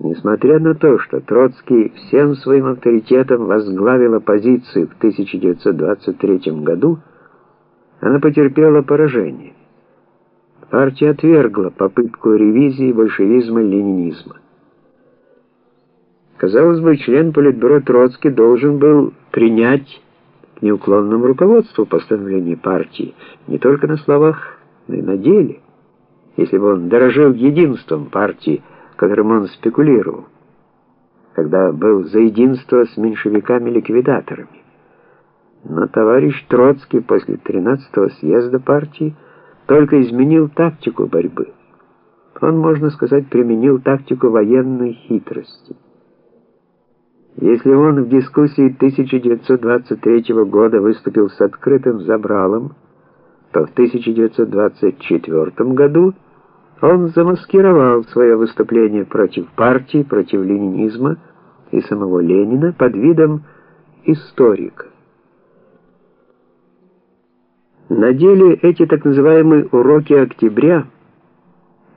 Несмотря на то, что Троцкий всем своим авторитетом возглавил оппозицию в 1923 году, она потерпела поражение. Партия отвергла попытку ревизии большевизма-ленинизма. Казалось бы, член Политбюро Троцкий должен был принять к неуклонному руководству постановление партии не только на словах, но и на деле, если бы он дорожил единством партии, которым он спекулировал, когда был за единство с меньшевиками-ликвидаторами. Но товарищ Троцкий после 13-го съезда партии только изменил тактику борьбы. Он, можно сказать, применил тактику военной хитрости. Если он в дискуссии 1923 года выступил с открытым забралом, то в 1924 году он замаскировал свое выступление против партии, против ленинизма и самого Ленина под видом историка. На деле эти так называемые «уроки октября»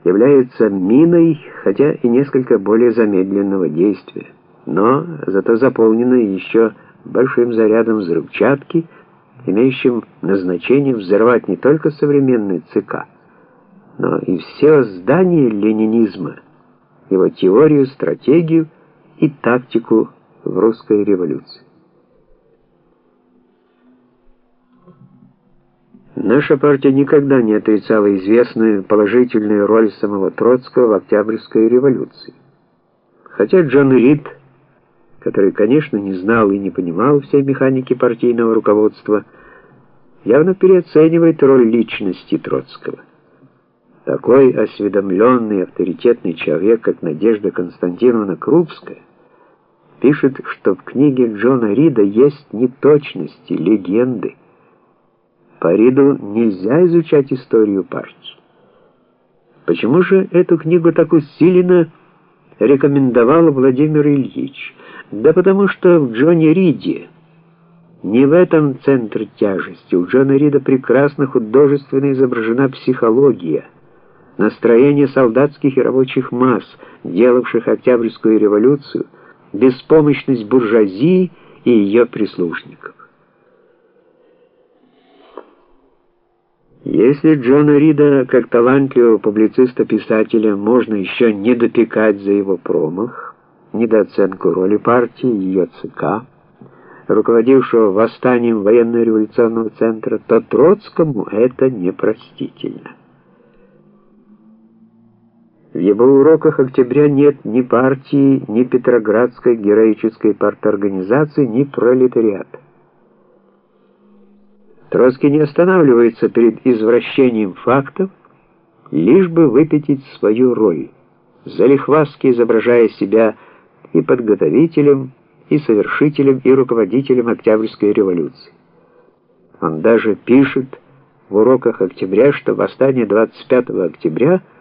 являются миной, хотя и несколько более замедленного действия, но зато заполненной еще большим зарядом взрывчатки, имеющим назначение взорвать не только современный ЦК, и все здания ленинизма, его теорию, стратегию и тактику в русской революции. Наша партия никогда не отрицала известную положительную роль самого Троцкого в Октябрьской революции. Хотя Джон Рид, который, конечно, не знал и не понимал всей механики партийного руководства, явно переоценивает роль личности Троцкого. Такой осведомленный, авторитетный человек, как Надежда Константиновна Крупская, пишет, что в книге Джона Рида есть неточности, легенды. По Риду нельзя изучать историю партии. Почему же эту книгу так усиленно рекомендовал Владимир Ильич? Да потому что в Джоне Риде не в этом центр тяжести. У Джона Рида прекрасно художественно изображена психология – настроение солдатских и рабочих масс, делавших Октябрьскую революцию, беспомощность буржуазии и ее прислужников. Если Джона Рида, как талантливого публициста-писателя, можно еще не допекать за его промах, недооценку роли партии ее ЦК, руководившего восстанием военно-революционного центра, то Троцкому это непростительно. В его уроках октября нет ни партии, ни Петроградской героической парторганизации, ни пролетариата. Троцкий не останавливается перед извращением фактов, лишь бы выпятить свою роль, залихвастски изображая себя и подготовителем, и совершителем, и руководителем Октябрьской революции. Он даже пишет в уроках октября, что восстание 25 октября –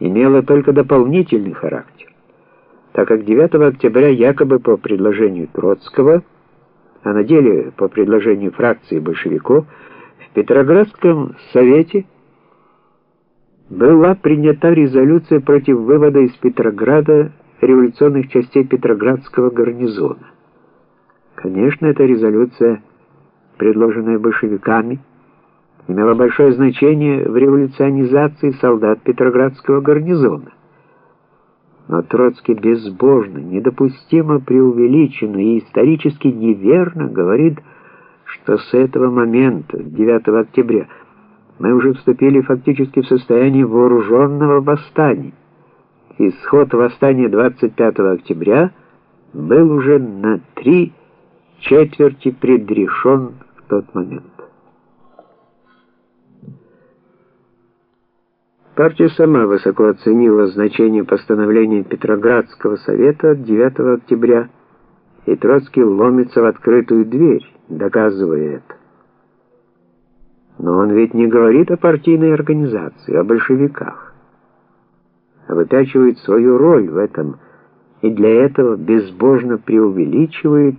имела только дополнительный характер, так как 9 октября якобы по предложению Троцкого, а на деле по предложению фракции большевиков, в Петроградском совете была принята резолюция против вывода из Петрограда революционных частей Петроградского гарнизона. Конечно, эта резолюция, предложенная большевиками, имело большое значение в революционизации солдат Петроградского гарнизона. Но Троцкий безбожно, недопустимо преувеличенно и исторически неверно говорит, что с этого момента, 9 октября, мы уже вступили фактически в состояние вооруженного восстания. Исход восстания 25 октября был уже на три четверти предрешен в тот момент. Партия сама высоко оценила значение постановления Петроградского совета от 9 октября, и Троцкий ломится в открытую дверь, доказывая это. Но он ведь не говорит о партийной организации, о большевиках, а выпячивает свою роль в этом, и для этого безбожно преувеличивает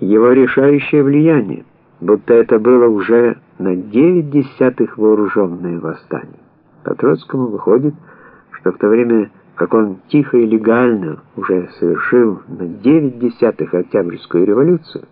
его решающее влияние, будто это было уже на девять десятых вооруженное восстание. По Троцкому выходит, что в то время как он тихо и легально уже совершил на 9 десятых Октябрьскую революцию,